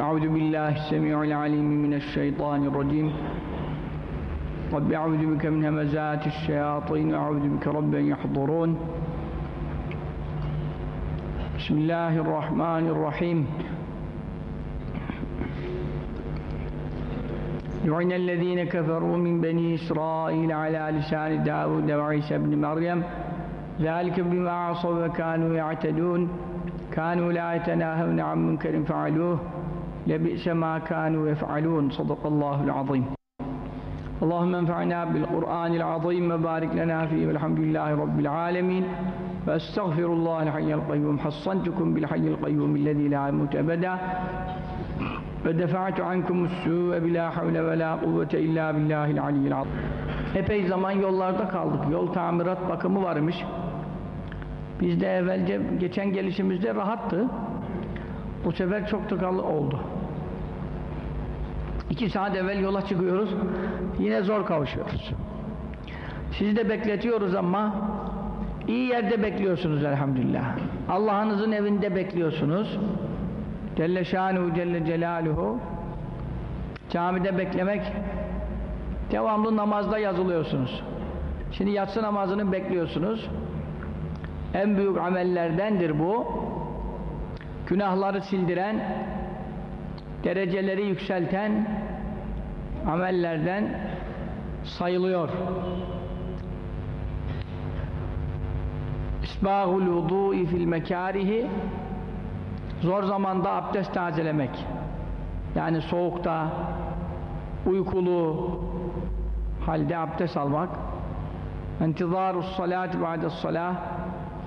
أعوذ بالله السميع العليم من الشيطان الرجيم. رب أعوذ بك من همزات الشياطين أعوذ بك رب أن يحضرون. بسم الله الرحمن الرحيم. لعن الذين كفروا من بني إسرائيل على لسان داود وعيسى بن مريم. ذلك بما عصوا وكانوا يعتدون. كانوا لا يتناهون عن منكر فعلوه. لبئس ما كانوا يفعلون صدق الله العظيم اللهم انفعنا بالقرآن العظيم وبارك لنا فيه والحمد لله رب العالمين فاستغفر الله الحي القيوم حصنتكم بالحي القيوم الذي لا يموت أبدا ودفعت عنكم السوء بلا حول ولا قوة إلا بالله العلي العظيم Epey zaman yollarda kaldık. Yol tamirat bakımı varmış. Biz de evvelce geçen gelişimizde rahattı. Bu sefer çok tıkalı oldu. İki saat evvel yola çıkıyoruz. Yine zor kavuşuyoruz. Sizi de bekletiyoruz ama iyi yerde bekliyorsunuz elhamdülillah. Allah'ınızın evinde bekliyorsunuz. Celle şanuhu celle celaluhu. Camide beklemek devamlı namazda yazılıyorsunuz. Şimdi yatsı namazını bekliyorsunuz. En büyük amellerdendir bu. Günahları sildiren, dereceleri yükselten amellerden sayılıyor. İsbâhul vudû'i fil mekârihi zor zamanda abdest tazelemek. Yani soğukta, uykulu halde abdest almak. İntizârus salâti ba'des salâh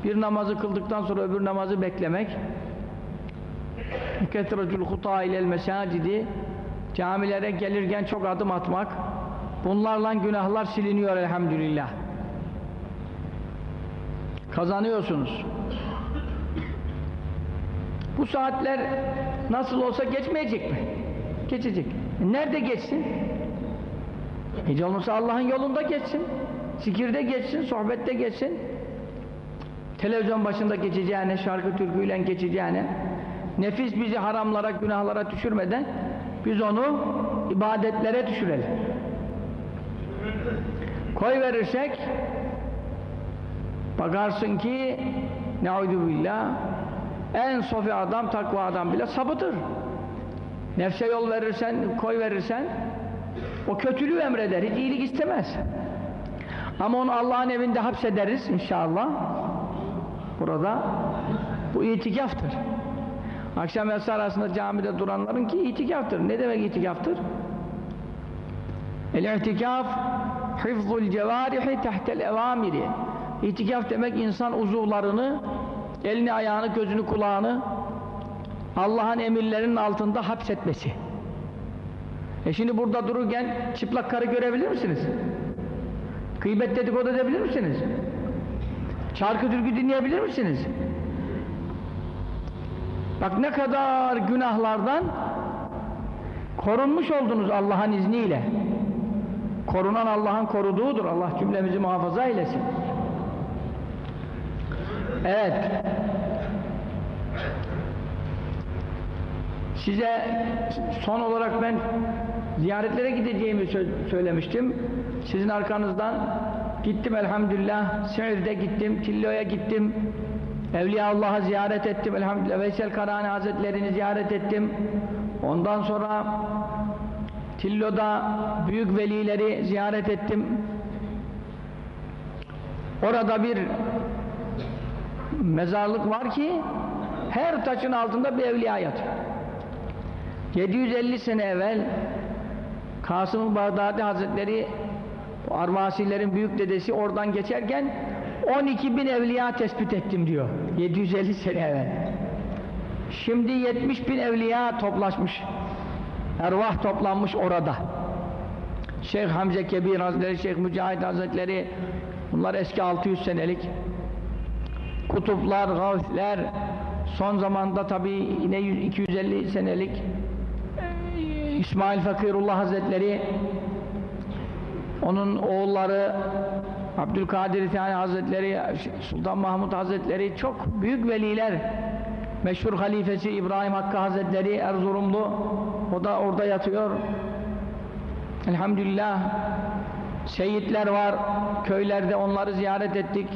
bir namazı kıldıktan sonra öbür namazı beklemek. Ketretül hutâ ilel mesâcidi camilere gelirken çok adım atmak. Bunlarla günahlar siliniyor elhamdülillah. Kazanıyorsunuz. Bu saatler nasıl olsa geçmeyecek mi? Geçecek. E nerede geçsin? Hiç olmazsa Allah'ın yolunda geçsin. Zikirde geçsin, sohbette geçsin. Televizyon başında geçeceğine, şarkı türküyle geçeceğine, nefis bizi haramlara, günahlara düşürmeden biz onu ibadetlere düşürelim. Koy verirsek bakarsın ki billah en sofi adam, takva adam bile sapıtır. Nefse yol verirsen, koy verirsen o kötülüğü emreder, hiç iyilik istemez. Ama onu Allah'ın evinde hapsederiz inşallah. Burada bu itikaftır. Akşam yatsı arasında camide duranların ki itikaftır. Ne demek itikaftır? El-i'tikaf hifzul cevarihi tehtel evamiri. İtikaf demek insan uzuvlarını, elini, ayağını, gözünü, kulağını Allah'ın emirlerinin altında hapsetmesi. E şimdi burada dururken çıplak karı görebilir misiniz? Gıybet dedikodu edebilir misiniz? Şarkı türkü dinleyebilir misiniz? Bak ne kadar günahlardan korunmuş oldunuz Allah'ın izniyle. Korunan Allah'ın koruduğudur. Allah cümlemizi muhafaza eylesin. Evet. Size son olarak ben ziyaretlere gideceğimi söylemiştim. Sizin arkanızdan gittim elhamdülillah. Siir'de gittim, Tillo'ya gittim. Evliya Allah'a ziyaret ettim elhamdülillah. Veysel Karani Hazretlerini ziyaret ettim. Ondan sonra Tillo'da büyük velileri ziyaret ettim. Orada bir mezarlık var ki her taşın altında bir evliya yatıyor. 750 sene evvel Kasım-ı Bağdadi Hazretleri Arvasilerin büyük dedesi oradan geçerken 12 bin evliya tespit ettim diyor 750 sene evvel. Şimdi 70 bin evliya toplaşmış. Ervah toplanmış orada. Şeyh Hamze Kebir Hazretleri, Şeyh Mücahit Hazretleri bunlar eski 600 senelik. Kutuplar, gavsler son zamanda tabi yine 100, 250 senelik. İsmail Fakirullah Hazretleri onun oğulları Abdülkadir Thani Hazretleri Sultan Mahmud Hazretleri çok büyük veliler. Meşhur halifesi İbrahim Hakkı Hazretleri Erzurumlu. O da orada yatıyor. Elhamdülillah şehitler var. Köylerde onları ziyaret ettik.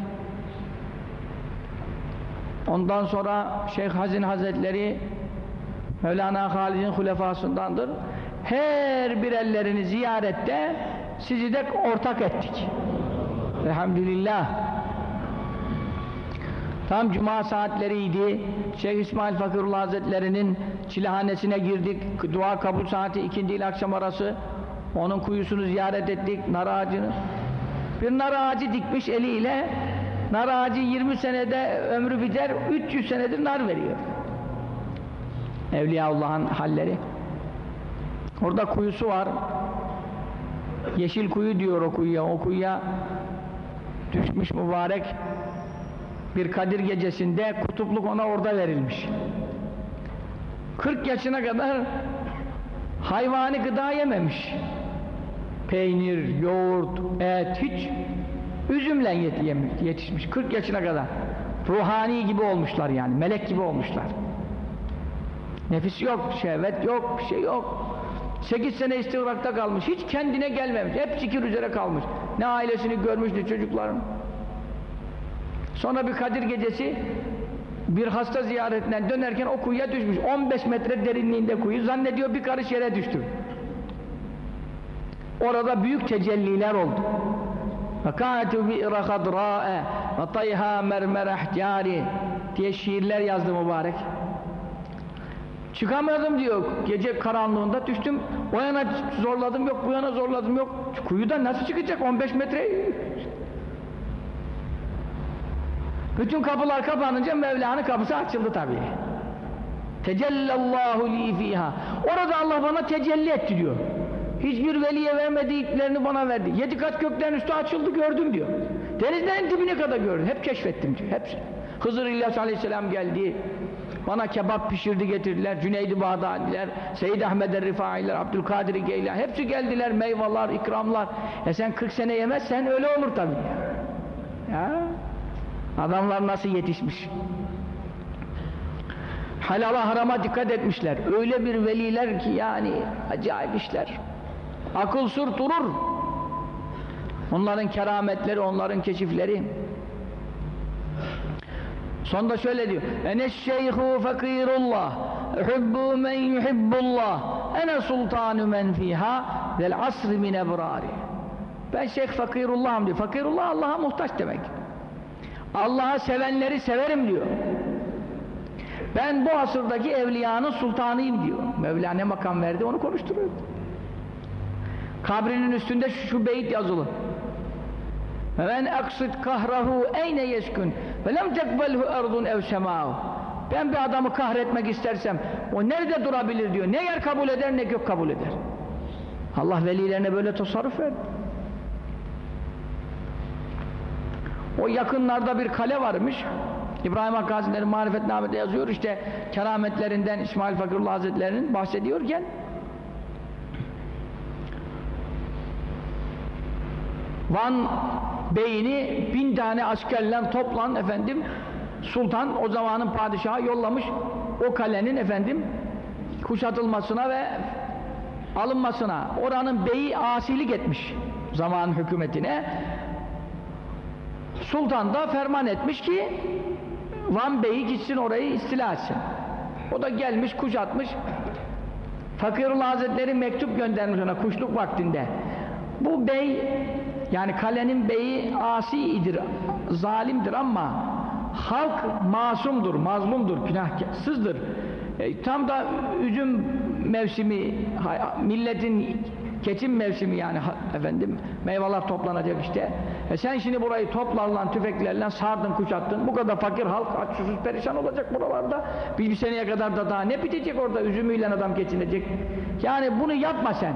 Ondan sonra Şeyh Hazin Hazretleri Mevlana Halid'in hulefasındandır. Her bir ellerini ziyarette sizi de ortak ettik elhamdülillah tam cuma saatleriydi Şeyh İsmail Fakirullah Hazretleri'nin çilehanesine girdik dua kabul saati ikindi ile akşam arası onun kuyusunu ziyaret ettik, nar ağacını. Bir nar ağacı dikmiş eliyle, nar ağacı 20 senede ömrü biter, 300 senedir nar veriyor. Evliyaullah'ın halleri. Orada kuyusu var. Yeşil kuyu diyor o kuyuya. O kuyuya düşmüş mübarek bir Kadir gecesinde kutupluk ona orada verilmiş. 40 yaşına kadar hayvani gıda yememiş. Peynir, yoğurt, et hiç üzümle yetişmiş. 40 yaşına kadar. Ruhani gibi olmuşlar yani melek gibi olmuşlar. Nefis yok, şehvet yok, bir şey yok 8 sene istihrakta kalmış hiç kendine gelmemiş, hep zikir üzere kalmış ne ailesini görmüş ne çocuklarını sonra bir Kadir gecesi bir hasta ziyaretinden dönerken o kuyuya düşmüş 15 metre derinliğinde kuyu zannediyor bir karış yere düştü Orada büyük tecelliler oldu. Fakâtu bi'ra hadra'e ve tayha mermer diye şiirler yazdı mübarek. Çıkamadım diyor. Gece karanlığında düştüm. O yana zorladım yok, bu yana zorladım yok. Kuyudan nasıl çıkacak? 15 metre. Bütün kapılar kapanınca Mevla'nın kapısı açıldı tabii. Tecellallahu li fiha. Orada Allah bana tecelli etti diyor. Hiçbir veliye vermediklerini bana verdi. Yedi kat göklerin üstü açıldı gördüm diyor. Denizlerin dibine kadar gördüm. Hep keşfettim diyor. Hepsi. Hızır İlyas Aleyhisselam geldi. Bana kebap pişirdi getirdiler. Cüneydi Bağdadiler, Seyyid Ahmed Rifailer, Abdülkadir Geyla. Hepsi geldiler. Meyvalar, ikramlar. E sen 40 sene yemezsen öyle olur tabii. Ya. Adamlar nasıl yetişmiş? Halala harama dikkat etmişler. Öyle bir veliler ki yani acayip işler. Akıl sır durur. Onların kerametleri, onların keşifleri. Sonda şöyle diyor. Ene şeyhu fakirullah. Uhibbu men yuhibbullah. Ene sultanu men fiha. Vel asri min ebrari. Ben şeyh fakirullah'ım diyor. Fakirullah Allah'a muhtaç demek. Allah'a sevenleri severim diyor. Ben bu asırdaki evliyanın sultanıyım diyor. Mevla ne makam verdi onu konuşturuyor. Kabrinin üstünde şu, şu beyit yazılı. Men aksit kahrahu eyne yeskün. Ve lem tekbelhu erdun ev semâhu ben bir adamı kahretmek istersem o nerede durabilir diyor. Ne yer kabul eder ne gök kabul eder. Allah velilerine böyle tasarruf verdi. O yakınlarda bir kale varmış. İbrahim Hakkı Hazretleri marifetnamede yazıyor işte kerametlerinden İsmail Fakirullah Hazretleri'nin bahsediyorken Van beyini bin tane askerle toplan efendim. Sultan o zamanın padişahı yollamış o kalenin efendim kuşatılmasına ve alınmasına. Oranın beyi asilik etmiş zaman hükümetine. Sultan da ferman etmiş ki Van beyi gitsin orayı istila etsin. O da gelmiş kuşatmış. Fakirullah Hazretleri mektup göndermiş ona kuşluk vaktinde. Bu bey yani kalenin beyi asidir, zalimdir ama halk masumdur, mazlumdur, günahsızdır. E, tam da üzüm mevsimi, milletin Keçim mevsimi yani efendim meyveler toplanacak işte. E sen şimdi burayı toplarla tüfeklerle sardın kuşattın. Bu kadar fakir halk aç susuz perişan olacak buralarda. Bir, bir seneye kadar da daha ne bitecek orada üzümüyle adam geçinecek. Yani bunu yapma sen.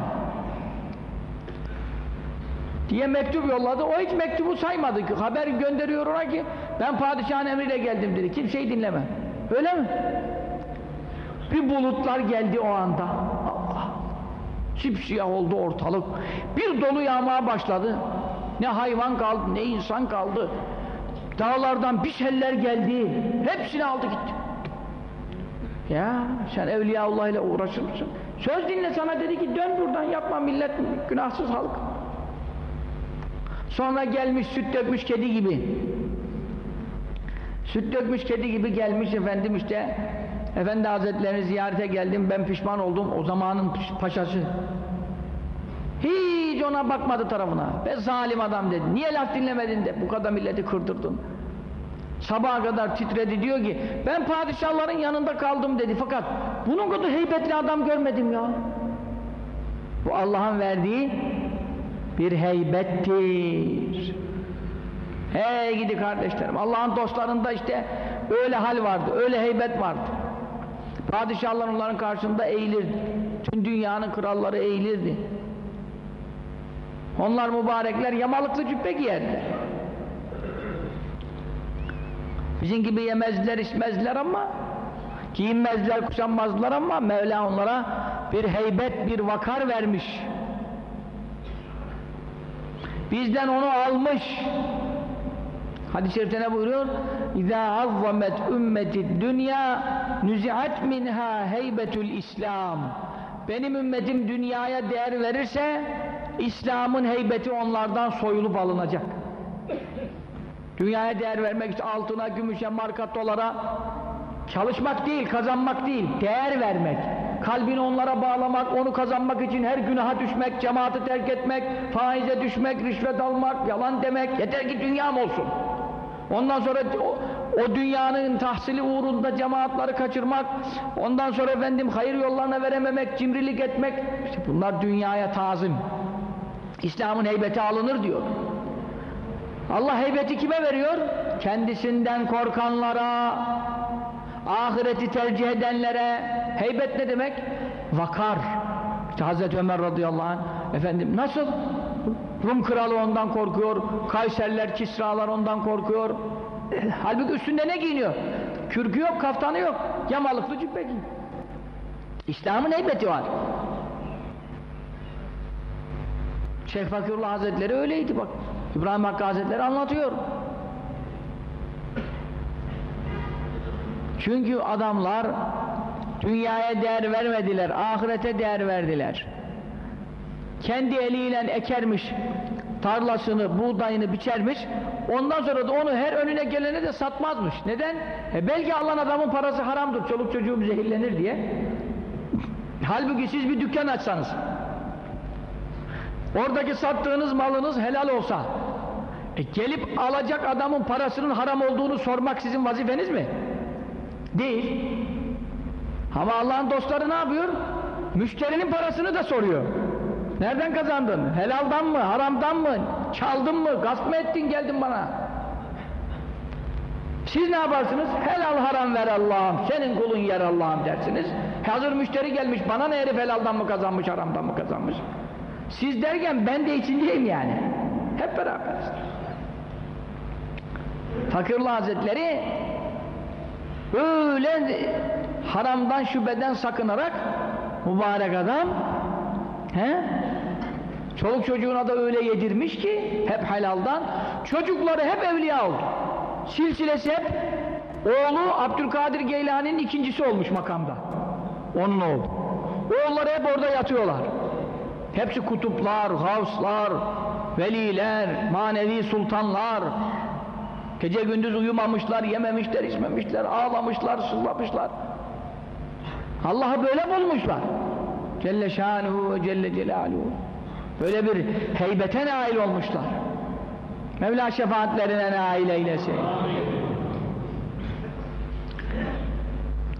Diye mektup yolladı. O hiç mektubu saymadı ki. Haber gönderiyor ona ki ben padişahın emriyle geldim dedi. Kimseyi dinleme. Öyle mi? Bir bulutlar geldi o anda. Allah. Sipsiyah oldu ortalık. Bir dolu yağmaya başladı. Ne hayvan kaldı, ne insan kaldı. Dağlardan bir seller geldi. Hepsini aldı gitti. Ya sen Evliyaullah ile uğraşır mısın? Söz dinle sana dedi ki dön buradan yapma millet günahsız halk. Sonra gelmiş süt dökmüş kedi gibi. Süt dökmüş kedi gibi gelmiş efendim işte Efendi Hazretlerini ziyarete geldim ben pişman oldum o zamanın paşası. Hiç ona bakmadı tarafına. Be zalim adam dedi. Niye laf dinlemedin de bu kadar milleti kırdırdın. Sabaha kadar titredi diyor ki ben padişahların yanında kaldım dedi fakat bunun kadar heybetli adam görmedim ya. Bu Allah'ın verdiği bir heybettir. Hey gidi kardeşlerim Allah'ın dostlarında işte öyle hal vardı öyle heybet vardı. Padişahlar onların karşısında eğilirdi. Tüm dünyanın kralları eğilirdi. Onlar mübarekler yamalıklı cübbe giyerdiler. Bizim gibi yemezler, içmezler ama giyinmezler, kuşanmazlar ama Mevla onlara bir heybet, bir vakar vermiş. Bizden onu almış. Hadis-i şerifte ne buyuruyor? İzâ azzamet ümmeti dünya nüzi'at minha heybetül İslam. Benim ümmetim dünyaya değer verirse İslam'ın heybeti onlardan soyulup alınacak. Dünyaya değer vermek işte altına, gümüşe, marka, dolara çalışmak değil, kazanmak değil, değer vermek. Kalbini onlara bağlamak, onu kazanmak için her günaha düşmek, cemaati terk etmek, faize düşmek, rüşvet almak, yalan demek. Yeter ki dünyam olsun. Ondan sonra o, o dünyanın tahsili uğrunda cemaatları kaçırmak, ondan sonra efendim hayır yollarına verememek, cimrilik etmek, işte bunlar dünyaya tazim. İslam'ın heybeti alınır diyor. Allah heybeti kime veriyor? Kendisinden korkanlara, ahireti tercih edenlere. Heybet ne demek? Vakar. İşte Hazreti Ömer radıyallahu anh, efendim nasıl? Rum kralı ondan korkuyor, Kayserler, Kisralar ondan korkuyor. E, halbuki üstünde ne giyiniyor? Kürkü yok, kaftanı yok. Yamalıklı cübbe giyin. İslam'ın heybeti var. Şeyh Fakirullah Hazretleri öyleydi bak. İbrahim Hakkı Hazretleri anlatıyor. Çünkü adamlar dünyaya değer vermediler, ahirete değer verdiler. Kendi eliyle ekermiş, tarlasını, buğdayını biçermiş, ondan sonra da onu her önüne gelene de satmazmış. Neden? E belki alan adamın parası haramdır, çoluk çocuğum zehirlenir diye. Halbuki siz bir dükkan açsanız, oradaki sattığınız malınız helal olsa, e gelip alacak adamın parasının haram olduğunu sormak sizin vazifeniz mi? Değil. Ama Allah'ın dostları ne yapıyor? Müşterinin parasını da soruyor. Nereden kazandın? Helaldan mı? Haramdan mı? Çaldın mı? Gasp mı ettin geldin bana? Siz ne yaparsınız? Helal haram ver Allah'ım. Senin kulun yer Allah'ım dersiniz. Hazır müşteri gelmiş. Bana ne herif helaldan mı kazanmış, haramdan mı kazanmış? Siz derken ben de içindeyim yani. Hep beraberiz. Fakirullah Hazretleri öyle haramdan şüpheden sakınarak mübarek adam he? çoluk çocuğuna da öyle yedirmiş ki hep helaldan. Çocukları hep evliya oldu. Silsilesi hep oğlu Abdülkadir Geylani'nin ikincisi olmuş makamda. Onun oğlu. Oğulları hep orada yatıyorlar. Hepsi kutuplar, gavslar veliler, manevi sultanlar Gece gündüz uyumamışlar, yememişler, içmemişler, ağlamışlar, sızlamışlar. Allah'ı böyle bulmuşlar. Celle şanuhu ve celle celaluhu. Böyle bir heybete nail olmuşlar. Mevla şefaatlerine nail eylesin.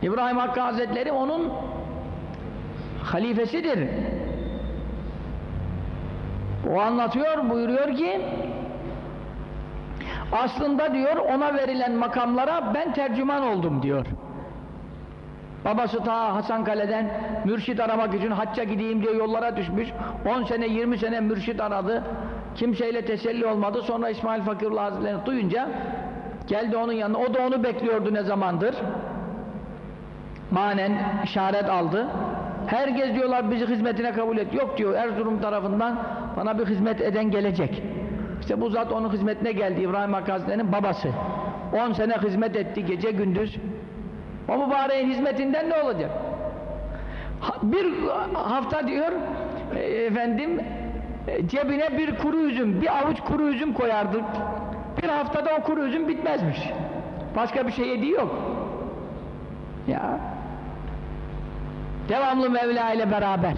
İbrahim Hakkı Hazretleri onun halifesidir. O anlatıyor, buyuruyor ki aslında diyor ona verilen makamlara ben tercüman oldum diyor. Babası ta Hasan Kale'den mürşit aramak için hacca gideyim diye yollara düşmüş. 10 sene 20 sene mürşit aradı. Kimseyle teselli olmadı. Sonra İsmail Fakirullah Hazretleri'ni duyunca geldi onun yanına. O da onu bekliyordu ne zamandır. Manen işaret aldı. Herkes diyorlar bizi hizmetine kabul et. Yok diyor Erzurum tarafından bana bir hizmet eden gelecek. İşte bu zat onun hizmetine geldi. İbrahim Hakkı babası. 10 sene hizmet etti gece gündüz. O mübareğin hizmetinden ne olacak? Bir hafta diyor e, efendim e, cebine bir kuru üzüm, bir avuç kuru üzüm koyardık. Bir haftada o kuru üzüm bitmezmiş. Başka bir şey yediği yok. Ya. Devamlı Mevla ile beraber.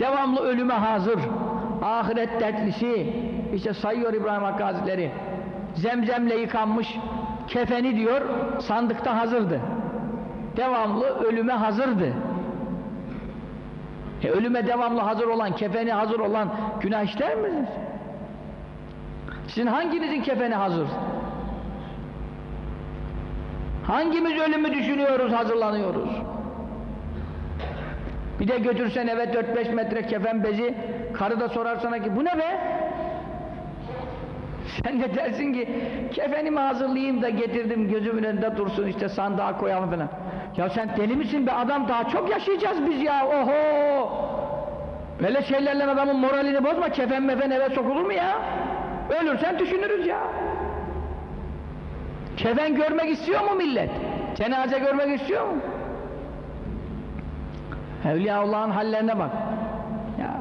Devamlı ölüme hazır. Ahiret dertlisi. İşte sayıyor İbrahim Hakkı Hazretleri. Zemzemle yıkanmış kefeni diyor sandıkta hazırdı. Devamlı ölüme hazırdı. E, ölüme devamlı hazır olan, kefeni hazır olan günah işler misiniz? Sizin hanginizin kefeni hazır? Hangimiz ölümü düşünüyoruz, hazırlanıyoruz? Bir de götürsen eve 4-5 metre kefen bezi, karı da sorar sana ki bu ne be? Sen de dersin ki kefenimi hazırlayayım da getirdim gözümün önünde dursun işte sandığa koyalım falan. Ya sen deli misin be adam daha çok yaşayacağız biz ya oho. Böyle şeylerle adamın moralini bozma kefen mefen eve sokulur mu ya? Ölürsen düşünürüz ya. Kefen görmek istiyor mu millet? Cenaze görmek istiyor mu? Evliyaullah'ın hallerine bak. Ya.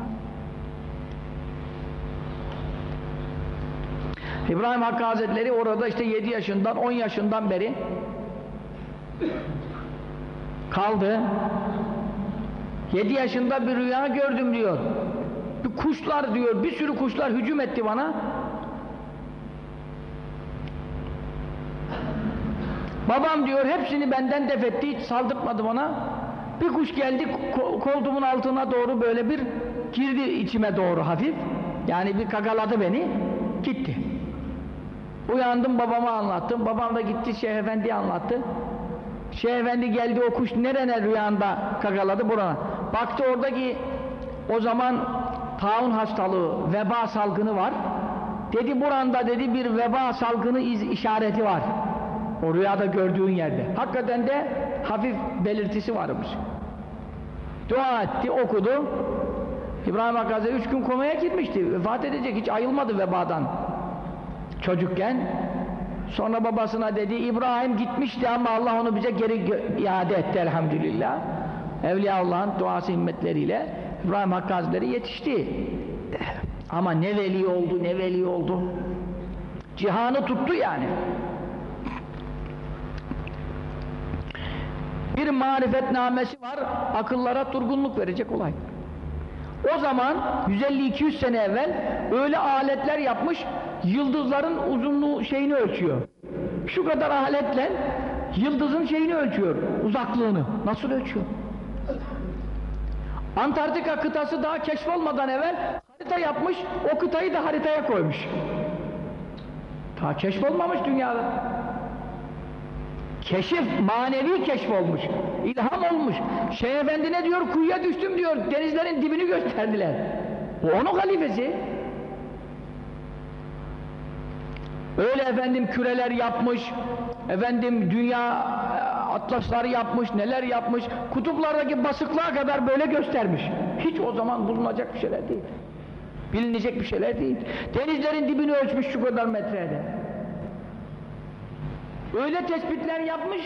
İbrahim Hakkı Hazretleri orada işte 7 yaşından 10 yaşından beri kaldı. 7 yaşında bir rüya gördüm diyor. Bir kuşlar diyor, bir sürü kuşlar hücum etti bana. Babam diyor hepsini benden def etti, hiç saldırtmadı bana. Bir kuş geldi koltuğumun altına doğru böyle bir girdi içime doğru hafif. Yani bir kakaladı beni, gitti. Uyandım babama anlattım. Babam da gitti Şeyh Efendi'ye anlattı. Şeyh Efendi geldi o kuş nerene rüyanda kakaladı burana. Baktı oradaki o zaman taun hastalığı, veba salgını var. Dedi buranda dedi bir veba salgını iz, işareti var. O rüyada gördüğün yerde. Hakikaten de hafif belirtisi varmış. Dua etti, okudu. İbrahim Hakkı üç gün komaya girmişti. Vefat edecek, hiç ayılmadı vebadan. Çocukken. Sonra babasına dedi, İbrahim gitmişti ama Allah onu bize geri iade etti elhamdülillah. Evliya Allah'ın duası himmetleriyle İbrahim Hakkı yetişti. Ama ne veli oldu, ne veli oldu. Cihanı tuttu yani. Bir marifetnamesi var, akıllara durgunluk verecek olay. O zaman 150-200 sene evvel öyle aletler yapmış, yıldızların uzunluğu şeyini ölçüyor. Şu kadar aletle yıldızın şeyini ölçüyor, uzaklığını. Nasıl ölçüyor? Antarktika kıtası daha keşfolmadan evvel harita yapmış, o kıtayı da haritaya koymuş. Daha keşfolmamış dünyada keşif, manevi keşif olmuş, ilham olmuş. Şeyh Efendi ne diyor? Kuyuya düştüm diyor, denizlerin dibini gösterdiler. O onun halifesi. Öyle efendim küreler yapmış, efendim dünya e, atlasları yapmış, neler yapmış, kutuplardaki basıklığa kadar böyle göstermiş. Hiç o zaman bulunacak bir şeyler değil. Bilinecek bir şeyler değil. Denizlerin dibini ölçmüş şu kadar metrede. Öyle tespitler yapmış,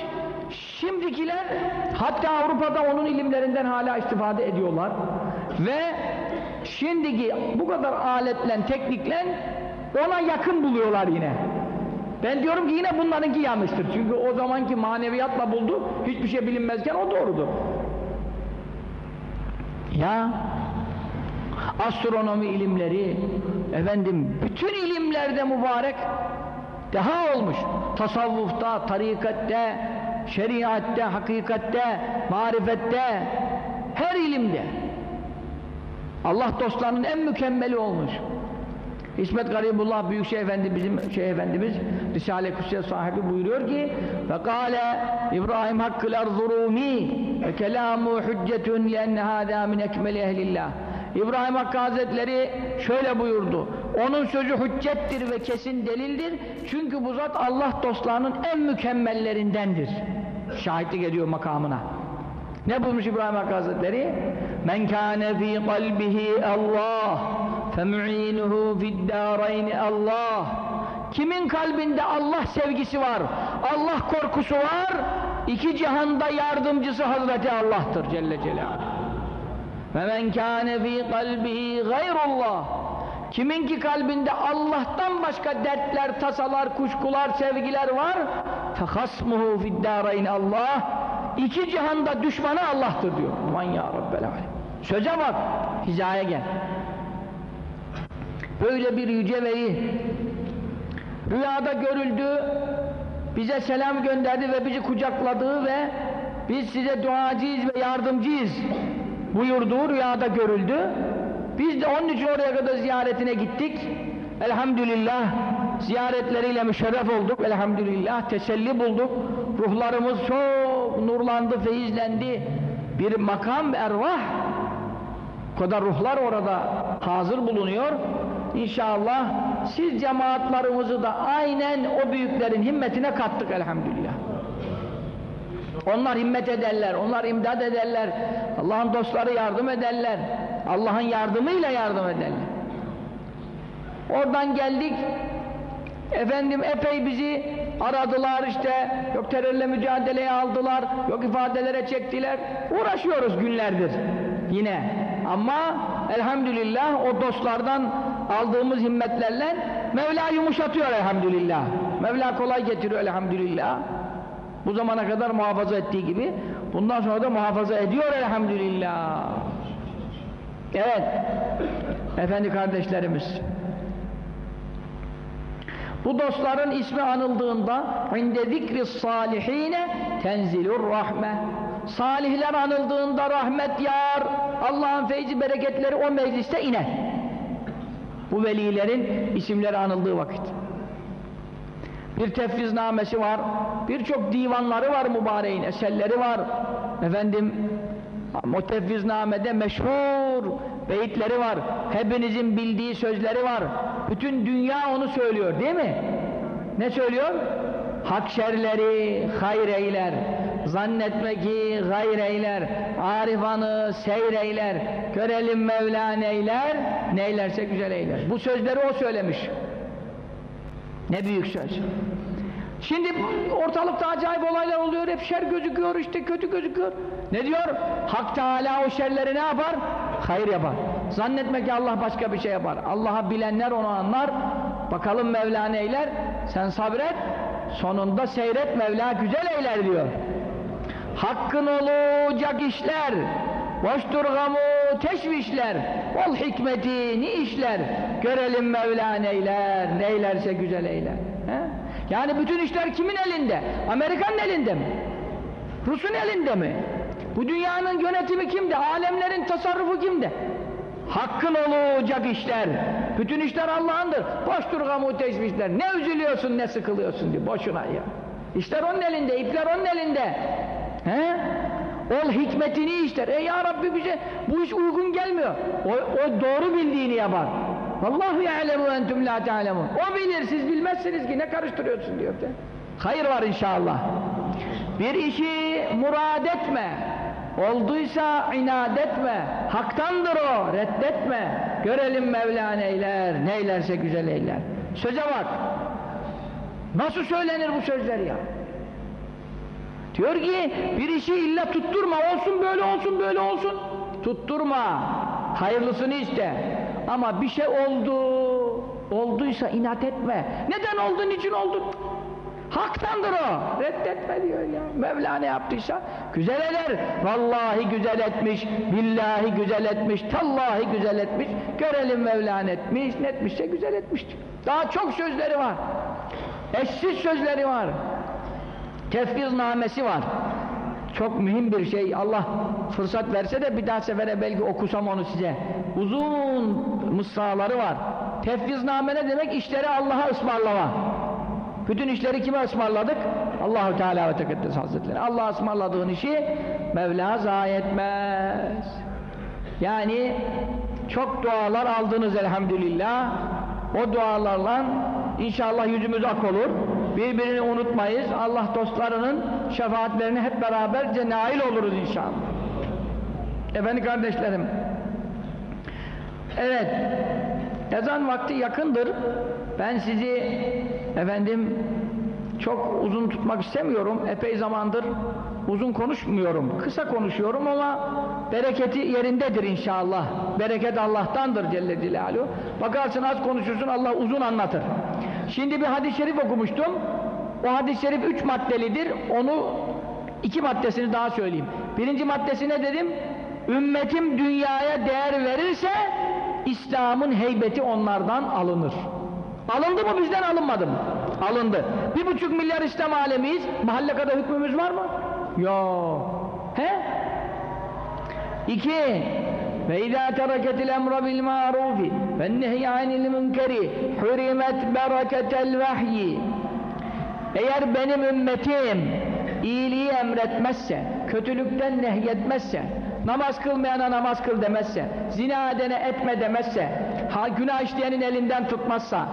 şimdikiler hatta Avrupa'da onun ilimlerinden hala istifade ediyorlar. Ve şimdiki bu kadar aletle, teknikle ona yakın buluyorlar yine. Ben diyorum ki yine bunlarınki yanlıştır. Çünkü o zamanki maneviyatla buldu, hiçbir şey bilinmezken o doğrudur. Ya astronomi ilimleri, efendim bütün ilimlerde mübarek Deha olmuş. Tasavvufta, tarikatte, şeriatte, hakikatte, marifette, her ilimde. Allah dostlarının en mükemmeli olmuş. İsmet Garibullah Büyükşehir Efendi bizim şey efendimiz Risale Kutsiye sahibi buyuruyor ki ve İbrahim hakkı'l erzurûmî ve kelâmû hüccetun li enne min ekmeli ehlillah İbrahim Hakkı Hazretleri şöyle buyurdu. Onun sözü hüccettir ve kesin delildir. Çünkü bu zat Allah dostlarının en mükemmellerindendir. Şahitlik ediyor makamına. Ne bulmuş İbrahim Hakkı Hazretleri? Men kâne fî kalbihi Allah femu'inuhu fi'd-dâreyni Allah. Kimin kalbinde Allah sevgisi var, Allah korkusu var, iki cihanda yardımcısı Hazreti Allah'tır Celle Celaluhu. Ve men kâne fî kalbihi gayrullah Kimin ki kalbinde Allah'tan başka dertler, tasalar, kuşkular, sevgiler var fehasmuhu fi'd-dâreyni Allah İki cihanda düşmanı Allah'tır diyor. Aman ya Rabbel Alem. Söze bak, hizaya gel. Böyle bir yüce veli rüyada görüldü, bize selam gönderdi ve bizi kucakladığı ve biz size duacıyız ve yardımcıyız buyurduğu rüyada görüldü. Biz de onun için oraya kadar ziyaretine gittik. Elhamdülillah ziyaretleriyle müşerref olduk. Elhamdülillah teselli bulduk. Ruhlarımız çok nurlandı, feyizlendi. Bir makam ervah. O kadar ruhlar orada hazır bulunuyor. İnşallah siz cemaatlarımızı da aynen o büyüklerin himmetine kattık elhamdülillah. Onlar himmet ederler, onlar imdad ederler. Allah'ın dostları yardım ederler. Allah'ın yardımıyla yardım ederler. Oradan geldik. Efendim epey bizi aradılar işte. Yok terörle mücadeleye aldılar. Yok ifadelere çektiler. Uğraşıyoruz günlerdir. Yine. Ama elhamdülillah o dostlardan aldığımız himmetlerle Mevla yumuşatıyor elhamdülillah. Mevla kolay getiriyor elhamdülillah. Bu zamana kadar muhafaza ettiği gibi bundan sonra da muhafaza ediyor elhamdülillah. Evet. Efendi kardeşlerimiz. Bu dostların ismi anıldığında inde zikri salihine tenzilur rahme. Salihler anıldığında rahmet yağar. Allah'ın feyzi bereketleri o mecliste iner. Bu velilerin isimleri anıldığı vakit. Bir tefriznamesi var. Birçok divanları var mübareğin, eserleri var. Efendim o tefriznamede meşhur beyitleri var. Hepinizin bildiği sözleri var. Bütün dünya onu söylüyor değil mi? Ne söylüyor? Hak şerleri hayır eyler. Zannetme ki gayr eyler. Arifanı seyreyler. Görelim Mevla neyler. Neylerse güzel eyler. Bu sözleri o söylemiş. Ne büyük söz. Şimdi ortalıkta acayip olaylar oluyor, hep şer gözüküyor, işte kötü gözüküyor. Ne diyor? Hak Teala o şerleri ne yapar? Hayır yapar. Zannetme ki Allah başka bir şey yapar. Allah'ı bilenler onu anlar. Bakalım Mevla neyler? Sen sabret, sonunda seyret Mevla güzel eyler diyor. Hakkın olacak işler, boştur gamı teşvişler, bol hikmetini işler, görelim Mevla neyler, neylerse güzel eyler. He? Yani bütün işler kimin elinde? Amerikan elinde mi? Rus'un elinde mi? Bu dünyanın yönetimi kimde? Alemlerin tasarrufu kimde? Hakkın olacak işler. Bütün işler Allah'ındır. Boştur gamu teşvişler. Ne üzülüyorsun ne sıkılıyorsun diye. Boşuna ya. İşler onun elinde, ipler onun elinde. He? Ol hikmetini işler. E ya Rabbi bize bu iş uygun gelmiyor. O, o doğru bildiğini yapar. Vallahu ya'lemu entum la ta'lemun. O bilir siz bilmezsiniz ki ne karıştırıyorsun diyor. De. Hayır var inşallah. Bir işi murad etme. Olduysa inat etme. Haktandır o. Reddetme. Görelim Mevla neyler. Neylerse güzel eyler. Söze bak. Nasıl söylenir bu sözler ya? Diyor ki bir işi illa tutturma. Olsun böyle olsun böyle olsun. Tutturma. Hayırlısını iste. Ama bir şey oldu. Olduysa inat etme. Neden oldu, niçin oldu? Haktandır o. Reddetme diyor ya. Mevla ne yaptıysa güzel eder. Vallahi güzel etmiş, billahi güzel etmiş, tallahi güzel etmiş. Görelim Mevla ne etmiş, ne etmişse güzel etmiş. Daha çok sözleri var. Eşsiz sözleri var. Tefviznamesi var. çok mühim bir şey. Allah fırsat verse de bir daha sefere belki okusam onu size. Uzun mısraları var. Tefvizname ne demek? İşleri Allah'a ısmarlama. Bütün işleri kime ısmarladık? Allahu Teala ve Tekaddes Hazretleri. Allah ısmarladığın işi Mevla zayi etmez. Yani çok dualar aldınız elhamdülillah. O dualarla inşallah yüzümüz ak olur. Birbirini unutmayız. Allah dostlarının şefaatlerini hep beraber nail oluruz inşallah. Efendim kardeşlerim. Evet. Ezan vakti yakındır. Ben sizi efendim çok uzun tutmak istemiyorum. Epey zamandır uzun konuşmuyorum. Kısa konuşuyorum ama bereketi yerindedir inşallah. Bereket Allah'tandır Celle Celaluhu. Bakarsın az konuşursun Allah uzun anlatır. Şimdi bir hadis-i şerif okumuştum. O hadis-i şerif üç maddelidir. Onu iki maddesini daha söyleyeyim. Birinci maddesi ne dedim? Ümmetim dünyaya değer verirse İslam'ın heybeti onlardan alınır. Alındı mı bizden alınmadı mı? Alındı. Bir buçuk milyar İslam alemiyiz. Mahalle kadar hükmümüz var mı? Yok. He? İki. Ve izâ tereketil emre bil ma'rufi ve nehyi anil münkeri hurimet bereketel vahyi eğer benim ümmetim iyiliği emretmezse, kötülükten nehyetmezse, namaz kılmayana namaz kıl demezse, zina edene etme demezse, ha günah işleyenin elinden tutmazsa,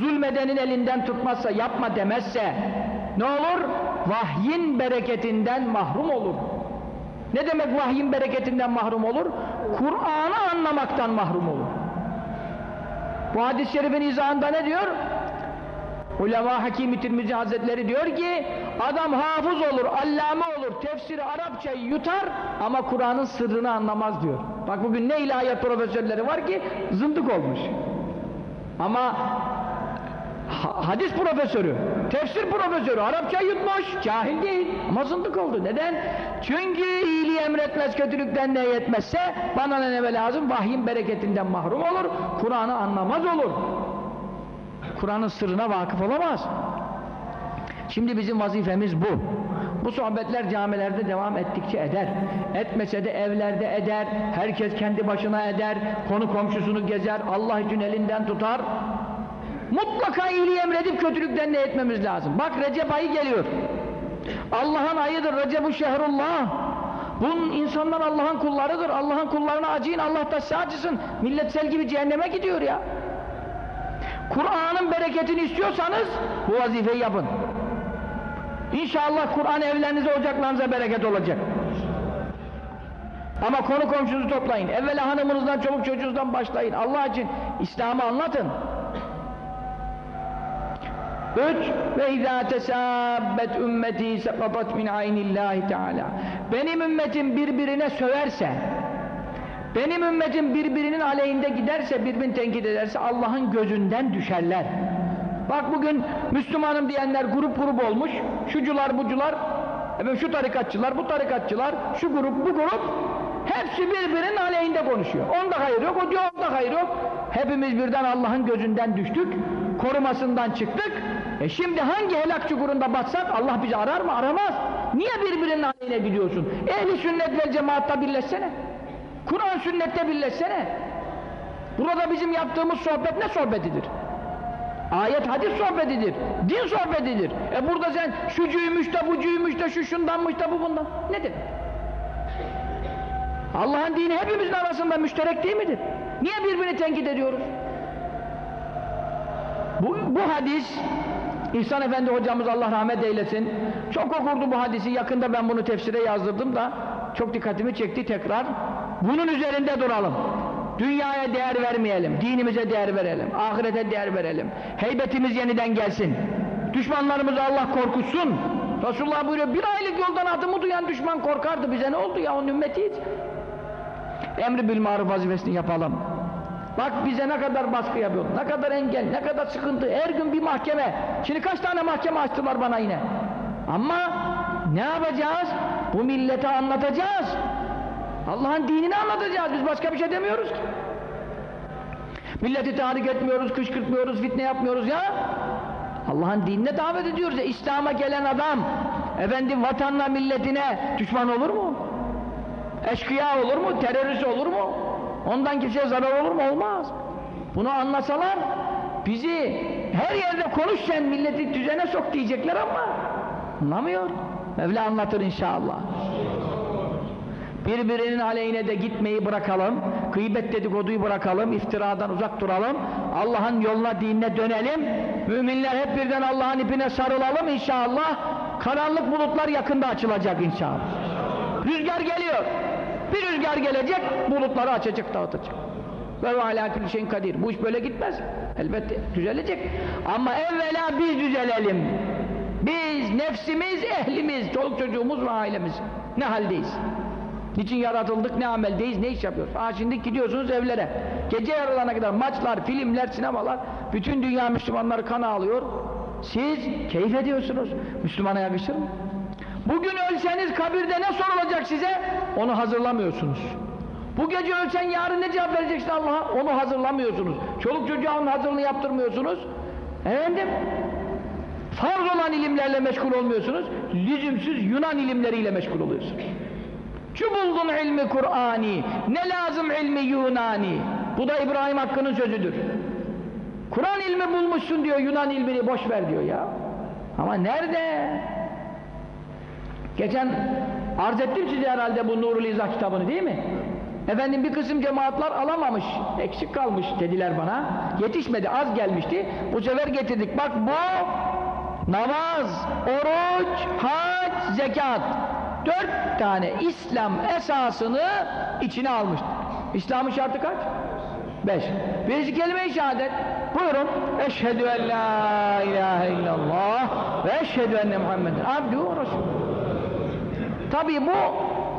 zulmedenin elinden tutmazsa, yapma demezse, ne olur? Vahyin bereketinden mahrum olur. Ne demek vahyin bereketinden mahrum olur? Kur'an'ı anlamaktan mahrum olur. Bu hadis-i şerifin izahında ne diyor? Ulema Hakim-i Tirmizi Hazretleri diyor ki adam hafız olur, allame olur, tefsiri Arapçayı yutar ama Kur'an'ın sırrını anlamaz diyor. Bak bugün ne ilahiyat profesörleri var ki zındık olmuş. Ama ha hadis profesörü, tefsir profesörü, Arapça yutmuş, cahil değil ama zındık oldu. Neden? Çünkü iyiliği emretmez, kötülükten ne yetmezse bana ne lazım? Vahyin bereketinden mahrum olur, Kur'an'ı anlamaz olur. Kur'an'ın sırrına vakıf olamaz. Şimdi bizim vazifemiz bu. Bu sohbetler camilerde devam ettikçe eder. Etmese de evlerde eder. Herkes kendi başına eder. Konu komşusunu gezer. Allah için elinden tutar. Mutlaka iyiliği emredip kötülükten ne etmemiz lazım. Bak Recep ayı geliyor. Allah'ın ayıdır. Recep-u Şehrullah. Bunun insanlar Allah'ın kullarıdır. Allah'ın kullarına acıyın. Allah da size acısın. Millet sel gibi cehenneme gidiyor ya. Kur'an'ın bereketini istiyorsanız bu vazifeyi yapın. İnşallah Kur'an evlerinize, ocaklarınıza bereket olacak. Ama konu komşunuzu toplayın. Evvela hanımınızdan, çoluk çocuğunuzdan başlayın. Allah için İslam'ı anlatın. Üç ve izâ tesâbbet ümmeti sekatat min aynillâhi teâlâ. Benim ümmetim birbirine söverse, benim ümmetim birbirinin aleyhinde giderse, birbirini tenkit ederse Allah'ın gözünden düşerler. Bak bugün Müslümanım diyenler grup grup olmuş, şucular bucular, efendim şu tarikatçılar, bu tarikatçılar, şu grup, bu grup, hepsi birbirinin aleyhinde konuşuyor. Onda hayır yok, o diyor onda hayır yok. Hepimiz birden Allah'ın gözünden düştük, korumasından çıktık. E şimdi hangi helak çukurunda batsak Allah bizi arar mı? Aramaz. Niye birbirinin aleyhine gidiyorsun? Ehli sünnet vel cemaatta birleşsene. Kur'an sünnette birleşsene. Burada bizim yaptığımız sohbet ne sohbetidir? Ayet hadis sohbetidir. Din sohbetidir. E burada sen şucuymuş da bucuymuş da şu şundanmış da bu bundan. Ne demek? Allah'ın dini hepimizin arasında müşterek değil midir? Niye birbirini tenkit ediyoruz? Bu, bu hadis İhsan Efendi hocamız Allah rahmet eylesin. Çok okurdu bu hadisi. Yakında ben bunu tefsire yazdırdım da çok dikkatimi çekti tekrar. Bunun üzerinde duralım. Dünyaya değer vermeyelim. Dinimize değer verelim. Ahirete değer verelim. Heybetimiz yeniden gelsin. Düşmanlarımızı Allah korkutsun. Resulullah buyuruyor bir aylık yoldan adımı duyan düşman korkardı. Bize ne oldu ya onun ümmetiyiz. Emri bil maruf vazifesini yapalım. Bak bize ne kadar baskı yapıyor, ne kadar engel, ne kadar sıkıntı, her gün bir mahkeme. Şimdi kaç tane mahkeme açtılar bana yine. Ama ne yapacağız? Bu millete anlatacağız. Allah'ın dinini anlatacağız. Biz başka bir şey demiyoruz ki. Milleti tahrik etmiyoruz, kışkırtmıyoruz, fitne yapmıyoruz ya. Allah'ın dinine davet ediyoruz ya. İslam'a gelen adam efendim vatanına milletine düşman olur mu? Eşkıya olur mu? Terörist olur mu? Ondan kimseye zarar olur mu? Olmaz. Bunu anlasalar bizi her yerde konuş sen milleti düzene sok diyecekler ama anlamıyor. Mevla anlatır inşallah. Birbirinin aleyhine de gitmeyi bırakalım. Gıybet dedikoduyu bırakalım. iftiradan uzak duralım. Allah'ın yoluna dinine dönelim. Müminler hep birden Allah'ın ipine sarılalım inşallah. Karanlık bulutlar yakında açılacak inşallah. Rüzgar geliyor. Bir rüzgar gelecek, bulutları açacak, dağıtacak. Ve alâ külli şeyin kadir. Bu iş böyle gitmez. Elbette düzelecek. Ama evvela biz düzelelim. Biz, nefsimiz, ehlimiz, çoluk çocuğumuz ve ailemiz. Ne haldeyiz? Niçin yaratıldık, ne ameldeyiz, ne iş yapıyoruz? Aa şimdi gidiyorsunuz evlere. Gece yarılarına kadar maçlar, filmler, sinemalar, bütün dünya Müslümanları kan ağlıyor. Siz keyif ediyorsunuz. Müslümana yakışır mı? Bugün ölseniz kabirde ne sorulacak size? Onu hazırlamıyorsunuz. Bu gece ölsen yarın ne cevap vereceksin Allah'a? Onu hazırlamıyorsunuz. Çoluk çocuğa onun hazırlığını yaptırmıyorsunuz. Efendim? Farz olan ilimlerle meşgul olmuyorsunuz. Lüzumsuz Yunan ilimleriyle meşgul oluyorsunuz. Çubuldun ilmi Kur'ani, ne lazım ilmi Yunani. Bu da İbrahim Hakkı'nın sözüdür. Kur'an ilmi bulmuşsun diyor, Yunan ilmini boş ver diyor ya. Ama nerede? Geçen arz ettim size herhalde bu Nurul İzah kitabını değil mi? Efendim bir kısım cemaatler alamamış, eksik kalmış dediler bana. Yetişmedi, az gelmişti. Bu sefer getirdik. Bak bu namaz, oruç, hac, zekat. Dört tane İslam esasını içine almıştır. İslam'ın şartı kaç? Beş. Birisi kelime-i şehadet. Buyurun. Eşhedü en la ilahe illallah ve eşhedü enne Muhammeden ve resulü. Tabi bu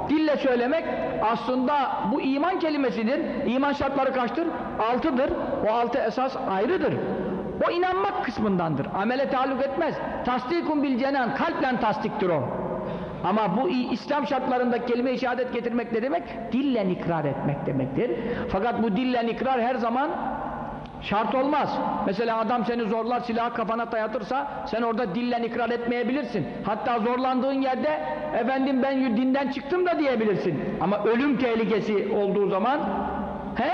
dille söylemek aslında bu iman kelimesidir. İman şartları kaçtır? Altıdır. O altı esas ayrıdır. O inanmak kısmındandır. Amele taalluk etmez. Tasdikun bil cenan. Kalple tasdiktir o. Ama bu İslam şartlarında kelime-i şehadet getirmek ne demek? Dille ikrar etmek demektir. Fakat bu dille ikrar her zaman şart olmaz. Mesela adam seni zorlar silahı kafana dayatırsa sen orada dille ikrar etmeyebilirsin. Hatta zorlandığın yerde efendim ben dinden çıktım da diyebilirsin. Ama ölüm tehlikesi olduğu zaman he?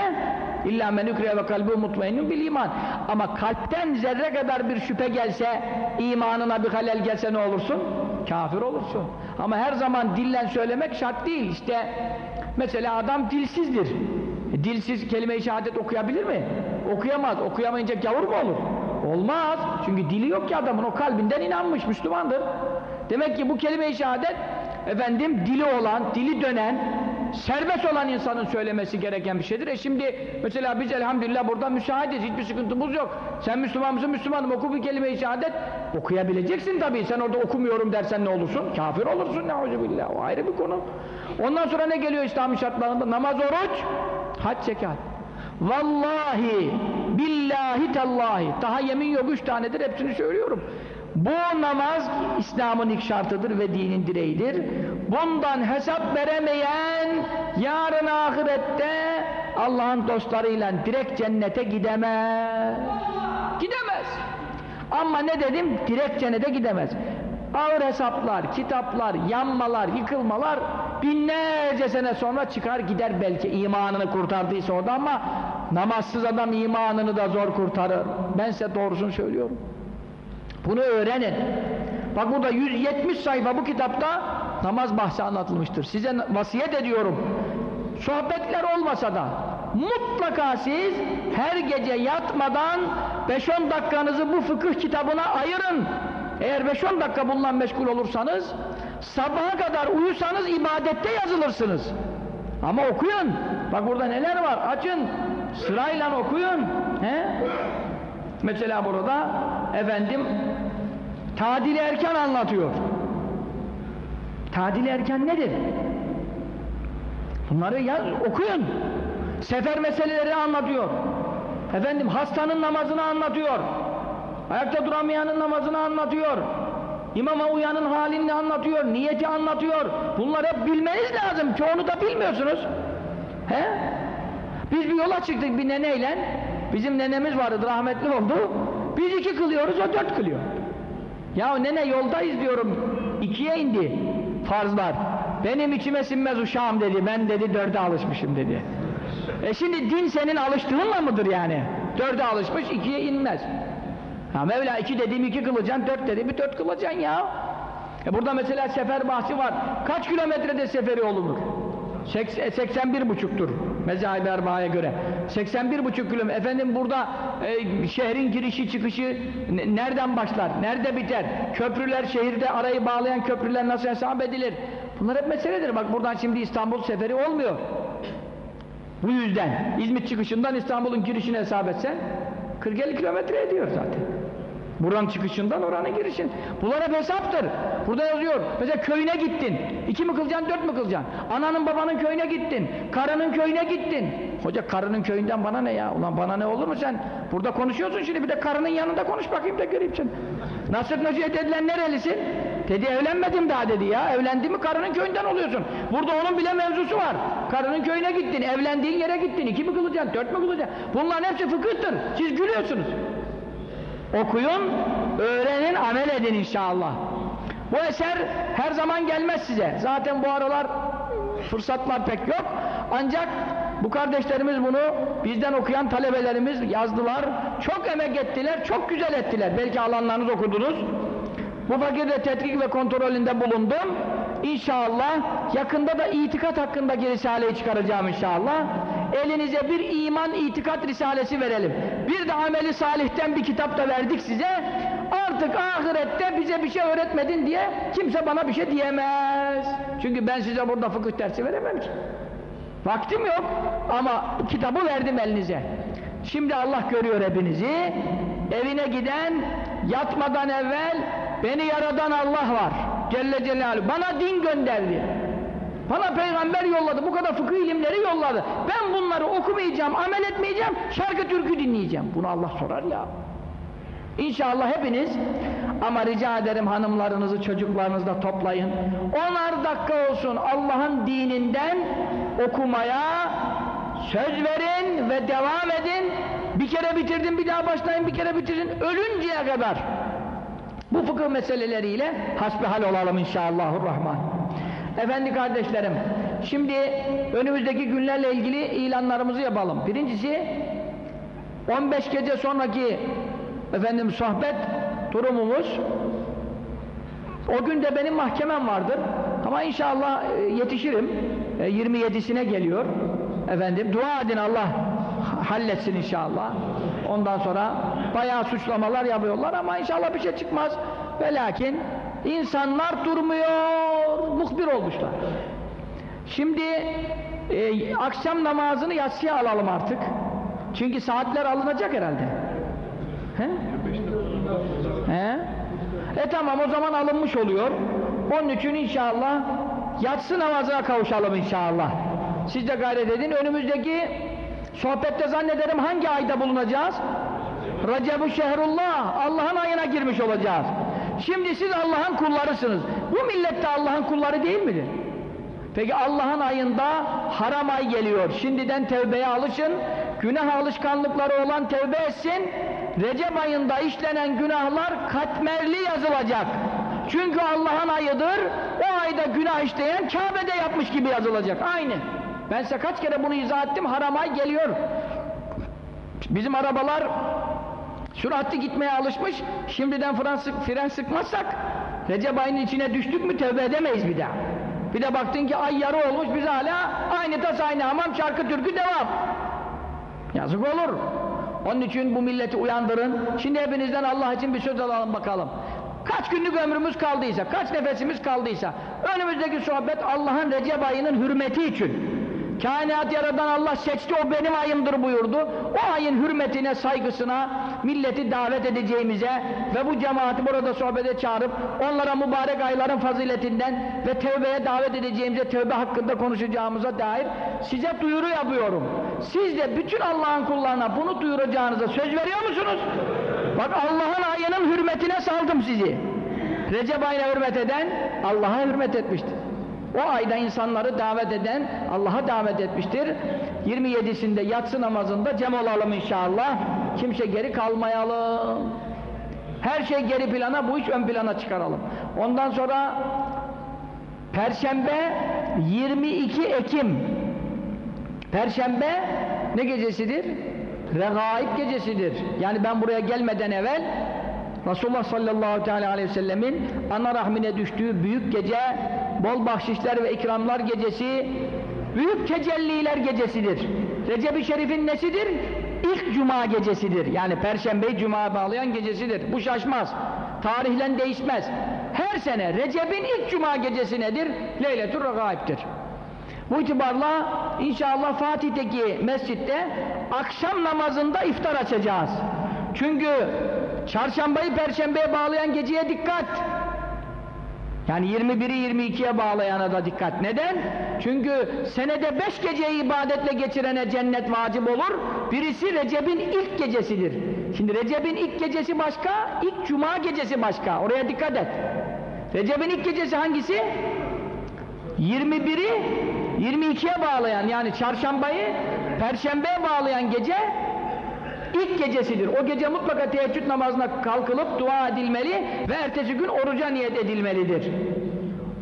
İlla men ukriye ve kalbi mutmainnun bil iman. Ama kalpten zerre kadar bir şüphe gelse, imanına bir halel gelse ne olursun? Kafir olursun. Ama her zaman dillen söylemek şart değil. İşte mesela adam dilsizdir. Dilsiz kelime-i şehadet okuyabilir mi? Okuyamaz. Okuyamayınca gavur mu olur? Olmaz. Çünkü dili yok ki adamın. O kalbinden inanmış, Müslümandır. Demek ki bu kelime-i şehadet efendim dili olan, dili dönen, serbest olan insanın söylemesi gereken bir şeydir. E şimdi mesela biz elhamdülillah burada müsaadiz, hiçbir sıkıntımız yok. Sen Müslüman mısın? Müslümanım. Oku bir kelime-i şehadet. Okuyabileceksin tabii. Sen orada okumuyorum dersen ne olursun? Kafir olursun. Neuzubillah. O ayrı bir konu. Ondan sonra ne geliyor İslam'ın şartlarında? Namaz, oruç, hac, zekat. Vallahi, billahi, tallahi. Daha yemin yok üç tanedir. Hepsini söylüyorum. Bu namaz İslam'ın ilk şartıdır ve dinin direğidir. Bundan hesap veremeyen yarın ahirette Allah'ın dostlarıyla direkt cennete gidemez. Gidemez. Ama ne dedim? Direkt cennete gidemez. Ağır hesaplar, kitaplar, yanmalar, yıkılmalar binlerce sene sonra çıkar gider belki imanını kurtardıysa orada ama namazsız adam imanını da zor kurtarır. Ben size doğrusunu söylüyorum. Bunu öğrenin. Bak burada 170 sayfa bu kitapta namaz bahsi anlatılmıştır. Size vasiyet ediyorum. Sohbetler olmasa da mutlaka siz her gece yatmadan 5-10 dakikanızı bu fıkıh kitabına ayırın. Eğer 5-10 dakika bununla meşgul olursanız sabaha kadar uyusanız ibadette yazılırsınız. Ama okuyun. Bak burada neler var. Açın. Sırayla okuyun. He? Mesela burada efendim tadil erken anlatıyor. Tadil erken nedir? Bunları yaz, okuyun. Sefer meseleleri anlatıyor. Efendim hastanın namazını anlatıyor. Ayakta duramayanın namazını anlatıyor. İmama uyanın halini anlatıyor, niyeti anlatıyor. Bunları hep bilmeniz lazım. Çoğunu da bilmiyorsunuz. He? Biz bir yola çıktık bir neneyle. Bizim nenemiz vardı, rahmetli oldu. Biz iki kılıyoruz, o dört kılıyor. Ya nene yoldayız diyorum. ikiye indi farzlar. Benim içime sinmez uşağım dedi. Ben dedi dörde alışmışım dedi. E şimdi din senin alıştığınla mıdır yani? Dörde alışmış ikiye inmez. Ha Mevla iki dediğim iki kılacaksın, dört dediğimi dört kılacaksın ya. E burada mesela sefer bahsi var. Kaç kilometrede seferi olunur? 81 buçuktur mezahib erbaya göre. 81 buçuk kilometre efendim burada e, şehrin girişi çıkışı nereden başlar nerede biter? Köprüler şehirde arayı bağlayan köprüler nasıl hesap edilir? Bunlar hep meseledir. Bak buradan şimdi İstanbul seferi olmuyor. Bu yüzden İzmit çıkışından İstanbul'un girişini hesap etsen 40-50 kilometre ediyor zaten Buranın çıkışından oranın girişin. Bunlar hep hesaptır. Burada yazıyor. Mesela köyüne gittin. İki mi kılacaksın, dört mü kılacaksın? Ananın babanın köyüne gittin. Karının köyüne gittin. Hoca karının köyünden bana ne ya? Ulan bana ne olur mu sen? Burada konuşuyorsun şimdi bir de karının yanında konuş bakayım da göreyim sen. Nasır Nasihat edilen nerelisin? Dedi evlenmedim daha dedi ya. Evlendi mi karının köyünden oluyorsun. Burada onun bile mevzusu var. Karının köyüne gittin, evlendiğin yere gittin. İki mi kılacaksın, dört mü kılacaksın? Bunların hepsi fıkıhtır. Siz gülüyorsunuz. Okuyun, öğrenin, amel edin inşallah. Bu eser her zaman gelmez size. Zaten bu aralar fırsatlar pek yok. Ancak bu kardeşlerimiz bunu bizden okuyan talebelerimiz yazdılar. Çok emek ettiler, çok güzel ettiler. Belki alanlarınız okudunuz. Bu fakirde tetkik ve kontrolünde bulundum. İnşallah yakında da itikat hakkındaki risaleyi çıkaracağım inşallah. Elinize bir iman itikat risalesi verelim. Bir de ameli salihten bir kitap da verdik size. Artık ahirette bize bir şey öğretmedin diye kimse bana bir şey diyemez. Çünkü ben size burada fıkıh dersi veremem ki. Vaktim yok ama kitabı verdim elinize. Şimdi Allah görüyor hepinizi. Evine giden yatmadan evvel beni yaradan Allah var. Celle Celaluhu. Bana din gönderdi. Bana peygamber yolladı. Bu kadar fıkıh ilimleri yolladı. Ben bunları okumayacağım, amel etmeyeceğim, şarkı türkü dinleyeceğim. Bunu Allah sorar ya. İnşallah hepiniz ama rica ederim hanımlarınızı, çocuklarınızı da toplayın. Onar dakika olsun Allah'ın dininden okumaya söz verin ve devam edin. Bir kere bitirdin bir daha başlayın, bir kere bitirin. Ölünceye kadar. Bu fıkıh meseleleriyle hasbihal olalım inşallahurrahman. Efendi kardeşlerim, şimdi önümüzdeki günlerle ilgili ilanlarımızı yapalım. Birincisi, 15 gece sonraki efendim sohbet durumumuz. O gün de benim mahkemem vardır ama inşallah e, yetişirim. E, 27'sine geliyor efendim. Dua edin Allah halletsin inşallah. Ondan sonra bayağı suçlamalar yapıyorlar ama inşallah bir şey çıkmaz. Ve lakin insanlar durmuyor muhbir olmuşlar şimdi e, akşam namazını yatsıya alalım artık çünkü saatler alınacak herhalde He? He? E tamam o zaman alınmış oluyor. Onun için inşallah yatsı namazına kavuşalım inşallah. Siz de gayret edin. Önümüzdeki sohbette zannederim hangi ayda bulunacağız? Recep-i Şehrullah. Allah'ın ayına girmiş olacağız. Şimdi siz Allah'ın kullarısınız. Bu millette Allah'ın kulları değil midir? Peki Allah'ın ayında haram ay geliyor. Şimdiden tevbeye alışın. Günah alışkanlıkları olan tevbe etsin. Recep ayında işlenen günahlar katmerli yazılacak. Çünkü Allah'ın ayıdır. O ayda günah işleyen Kabe'de yapmış gibi yazılacak. Aynı. Ben size kaç kere bunu izah ettim. Haram ay geliyor. Bizim arabalar süratli gitmeye alışmış. Şimdiden fren, sık, fren sıkmazsak Recep ayının içine düştük mü tevbe edemeyiz bir daha. Bir de baktın ki ay yarı olmuş biz hala aynı tas aynı hamam şarkı türkü devam. Yazık olur. Onun için bu milleti uyandırın. Şimdi hepinizden Allah için bir söz alalım bakalım. Kaç günlük ömrümüz kaldıysa, kaç nefesimiz kaldıysa, önümüzdeki sohbet Allah'ın Recep ayının hürmeti için. Kainat yaradan Allah seçti, o benim ayımdır buyurdu. O ayın hürmetine, saygısına, milleti davet edeceğimize ve bu cemaati burada sohbete çağırıp onlara mübarek ayların faziletinden ve tevbeye davet edeceğimize, tevbe hakkında konuşacağımıza dair size duyuru yapıyorum. Siz de bütün Allah'ın kullarına bunu duyuracağınıza söz veriyor musunuz? Bak Allah'ın ayının hürmetine saldım sizi. Recep ayına hürmet eden Allah'a hürmet etmiştir. O ayda insanları davet eden Allah'a davet etmiştir. 27'sinde yatsı namazında cem olalım inşallah. Kimse geri kalmayalım. Her şey geri plana, bu iş ön plana çıkaralım. Ondan sonra Perşembe 22 Ekim Perşembe ne gecesidir? Regaib gecesidir. Yani ben buraya gelmeden evvel Resulullah sallallahu aleyhi ve sellemin ana rahmine düştüğü büyük gece, bol bahşişler ve ikramlar gecesi, büyük tecelliler gecesidir. Recep-i Şerif'in nesidir? İlk cuma gecesidir. Yani Perşembeyi Cuma'ya bağlayan gecesidir. Bu şaşmaz. Tarihlen değişmez. Her sene Recep'in ilk cuma gecesi nedir? Leyletül Regaib'dir. Bu itibarla inşallah Fatih'teki mescitte akşam namazında iftar açacağız. Çünkü çarşambayı perşembeye bağlayan geceye dikkat. Yani 21'i 22'ye bağlayana da dikkat. Neden? Çünkü senede 5 geceyi ibadetle geçirene cennet vacip olur. Birisi Recep'in ilk gecesidir. Şimdi Recep'in ilk gecesi başka, ilk cuma gecesi başka. Oraya dikkat et. Recep'in ilk gecesi hangisi? 21'i 22'ye bağlayan yani çarşambayı perşembeye bağlayan gece ilk gecesidir. O gece mutlaka teheccüd namazına kalkılıp dua edilmeli ve ertesi gün oruca niyet edilmelidir.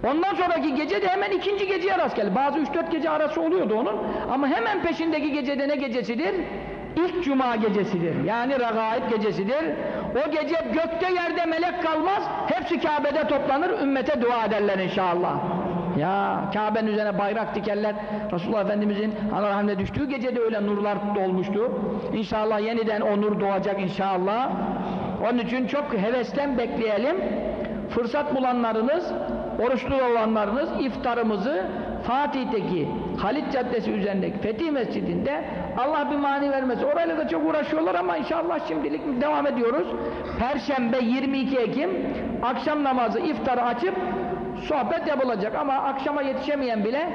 Ondan sonraki gece de hemen ikinci geceye rast gelir. Bazı 3-4 gece arası oluyordu onun. Ama hemen peşindeki gecede ne gecesidir? İlk cuma gecesidir. Yani regaib gecesidir. O gece gökte yerde melek kalmaz. Hepsi Kabe'de toplanır. Ümmete dua ederler inşallah. Ya Kabe'nin üzerine bayrak dikerler. Resulullah Efendimizin ana rahmine düştüğü gecede öyle nurlar dolmuştu. İnşallah yeniden o nur doğacak inşallah. Onun için çok heveslen bekleyelim. Fırsat bulanlarınız, oruçlu olanlarınız iftarımızı Fatih'teki Halit Caddesi üzerindeki Fetih Mescidinde Allah bir mani vermesi. Orayla da çok uğraşıyorlar ama inşallah şimdilik devam ediyoruz. Perşembe 22 Ekim akşam namazı iftarı açıp sohbet yapılacak ama akşama yetişemeyen bile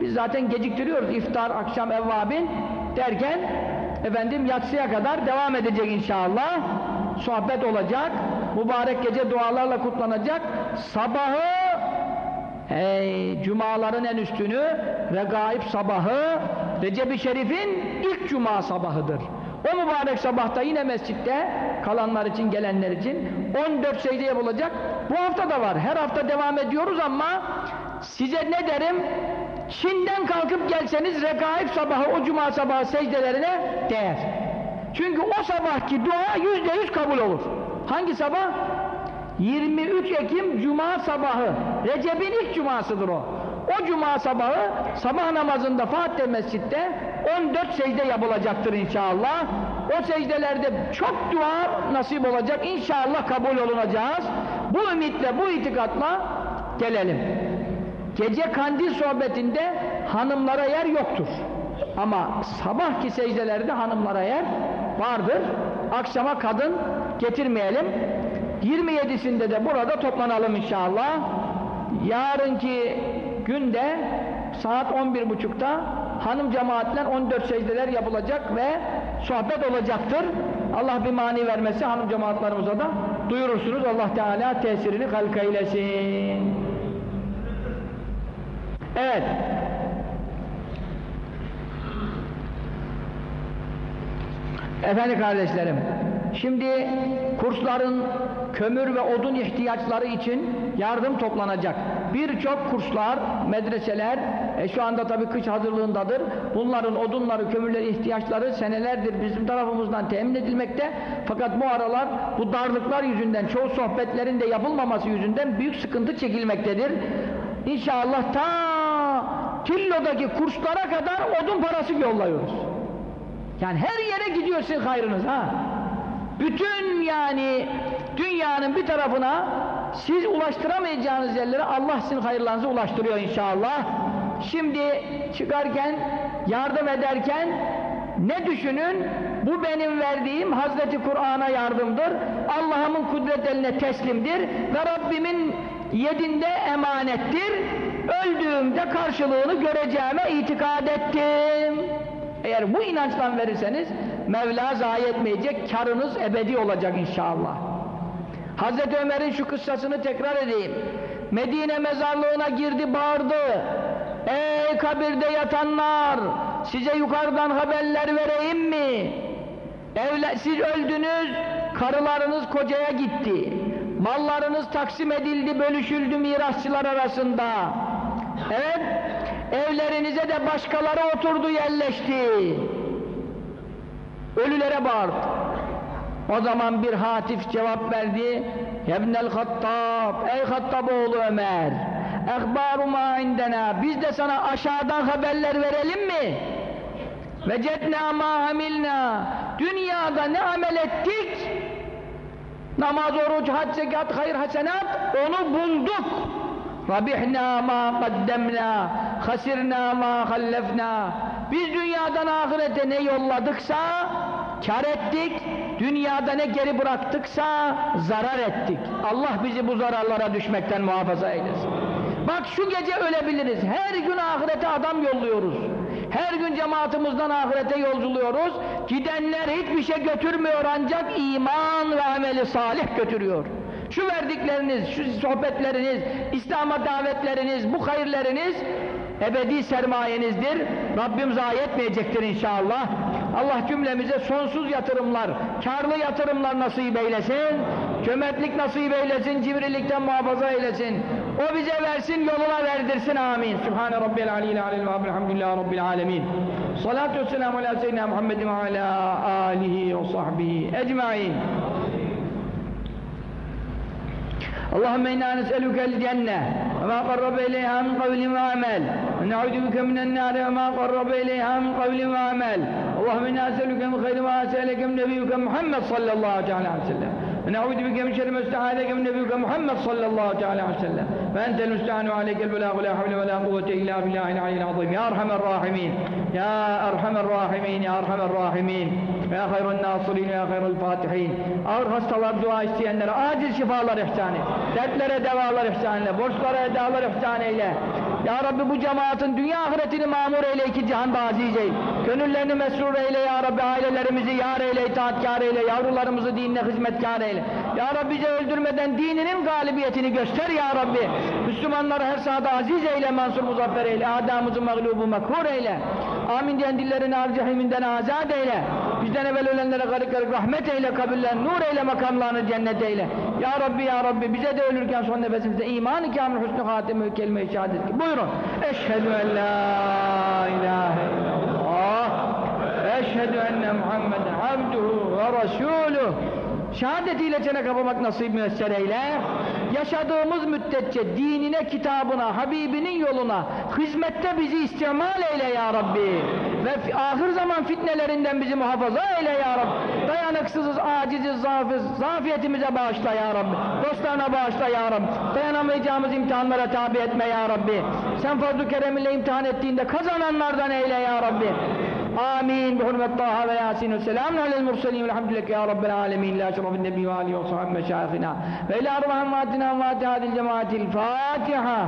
biz zaten geciktiriyoruz iftar, akşam evvabin derken efendim yatsıya kadar devam edecek inşallah. Sohbet olacak mübarek gece dualarla kutlanacak. Sabahı hey, cumaların en üstünü regaib sabahı Recep-i Şerif'in ilk cuma sabahıdır o mübarek sabahta yine mescitte kalanlar için gelenler için 14 secde yapılacak. Bu hafta da var. Her hafta devam ediyoruz ama size ne derim? Çin'den kalkıp gelseniz regaib sabahı o cuma sabahı secdelerine değer. Çünkü o sabahki dua yüzde yüz kabul olur. Hangi sabah? 23 Ekim Cuma sabahı. Recep'in ilk cumasıdır o. O cuma sabahı sabah namazında Fatih Mescid'de 14 secde yapılacaktır inşallah. O secdelerde çok dua nasip olacak. İnşallah kabul olunacağız. Bu ümitle, bu itikatla gelelim. Gece kandil sohbetinde hanımlara yer yoktur. Ama sabahki secdelerde hanımlara yer vardır. Akşama kadın getirmeyelim. 27'sinde de burada toplanalım inşallah. Yarınki günde saat 11.30'da hanım cemaatler 14 secdeler yapılacak ve sohbet olacaktır. Allah bir mani vermesi hanım cemaatlarımıza da duyurursunuz. Allah Teala tesirini halka eylesin. Evet. Efendim kardeşlerim, şimdi kursların kömür ve odun ihtiyaçları için yardım toplanacak. Birçok kurslar, medreseler, e, şu anda tabii kış hazırlığındadır. Bunların odunları, kömürleri ihtiyaçları senelerdir bizim tarafımızdan temin edilmekte. Fakat bu aralar bu darlıklar yüzünden, çoğu sohbetlerin de yapılmaması yüzünden büyük sıkıntı çekilmektedir. İnşallah ta Tillo'daki kurslara kadar odun parası yolluyoruz. Yani her yere gidiyor sizin hayrınız ha. Bütün yani dünyanın bir tarafına siz ulaştıramayacağınız yerlere Allah sizin hayırlarınızı ulaştırıyor inşallah. Şimdi çıkarken, yardım ederken ne düşünün? Bu benim verdiğim Hazreti Kur'an'a yardımdır. Allah'ımın kudret eline teslimdir ve Rabbimin yedinde emanettir. Öldüğümde karşılığını göreceğime itikad ettim. Eğer bu inançtan verirseniz Mevla zayi etmeyecek, karınız ebedi olacak inşallah. Hazreti Ömer'in şu kıssasını tekrar edeyim. Medine mezarlığına girdi bağırdı. Ey kabirde yatanlar! Size yukarıdan haberler vereyim mi? Evle, siz öldünüz, Karılarınız kocaya gitti. Mallarınız taksim edildi, bölüşüldü mirasçılar arasında. Evet, evlerinize de başkaları oturdu, yerleşti. Ölülere bağırdı. O zaman bir hatif cevap verdi. Yebnel Hattab, ey Hattab oğlu Ömer. Ehbaru ma indena. Biz de sana aşağıdan haberler verelim mi? Vecetna ma amilna. Dünyada ne amel ettik? Namaz, oruç, hac, zekat, hayır, hasenat onu bulduk. Rabihna ma kaddemna, hasirna ma hallefna. Biz dünyadan ahirete ne yolladıksa kar ettik, dünyada ne geri bıraktıksa zarar ettik. Allah bizi bu zararlara düşmekten muhafaza eylesin. Bak şu gece ölebiliriz. Her gün ahirete adam yolluyoruz. Her gün cemaatimizden ahirete yolculuyoruz. Gidenler hiçbir şey götürmüyor ancak iman ve ameli salih götürüyor. Şu verdikleriniz, şu sohbetleriniz, İslam'a davetleriniz, bu hayırleriniz ebedi sermayenizdir. Rabbim zayi etmeyecektir inşallah. Allah cümlemize sonsuz yatırımlar, karlı yatırımlar nasip eylesin. Cömertlik nasip eylesin, cimrilikten muhafaza eylesin. O bize versin, yoluna verdirsin. Amin. Sübhane Rabbil Aliyyil Aleyhi ve Elhamdülillahi Rabbil Alemin. Salatu ve selamu ala seyyidina Muhammedin ve ala alihi ve sahbihi ecmain. اللهم إنا نسألك الجنة وما قرب إليها من قول وعمل. ونعوذ بك من النار وما قرب إليها من قول وعمل. اللهم إنا نسألك من خير ما سألك من نبيك محمد صلى الله عليه وسلم. ونعوذ بك من شر ما استعاذك من نبيك محمد صلى الله تعالى عليه وسلم. فأنت المستعان عليك البلاغ ولا حول ولا قوة إلا بالله العلي العظيم. يا أرحم الراحمين. يا أرحم الراحمين. يا أرحم الراحمين. يا خير الناصرين. يا خير الفاتحين. ağır hastalar dua isteyenlere acil şifalar ihsan et dertlere devalar ihsan eyle borçlara edalar ihsan eyle ya Rabbi bu cemaatin dünya ahiretini mamur eyle iki cihanda aziz eyle gönüllerini mesrur eyle ya Rabbi ailelerimizi yar eyle itaatkar eyle yavrularımızı dinine hizmetkar eyle. Ya Rabbi bizi öldürmeden dininin galibiyetini göster ya Rabbi. Müslümanları her sahada aziz eyle mansur muzaffer eyle adamımızı mağlubu mekhur eyle. Amin diyen dillerini harcahiminden azat eyle bizden evvel ölenlere garip garip rahmet eyle kabullen nur eyle makamlarını cennet eyle. Ya Rabbi ya Rabbi bize de ölürken son nefesimizde iman-ı kamil husnü hatime kelime-i şehadet ki. Buyurun. Eşhedü en la ilahe illallah. Eşhedü enne Muhammeden abduhu ve resuluh şehadetiyle çene kapamak nasip müessere eyle. Yaşadığımız müddetçe dinine, kitabına, Habibinin yoluna hizmette bizi istimal eyle ya Rabbi. Ve ahir zaman fitnelerinden bizi muhafaza eyle ya Rabbi. Dayanıksızız, aciziz, zafiz zafiyetimize bağışla ya Rabbi. Dostlarına bağışla ya Rabbi. Dayanamayacağımız imtihanlara tabi etme ya Rabbi. Sen fazl-ı kereminle imtihan ettiğinde kazananlardan eyle ya Rabbi آمين. بحرمة طه وياسين والسلام على المرسلين. والحمد لله يا رب العالمين. لا شرف النبي وآله وصحبه مشايخنا وإلى أرواح أمواتنا وأموات هذه الجماعة الفاتحة.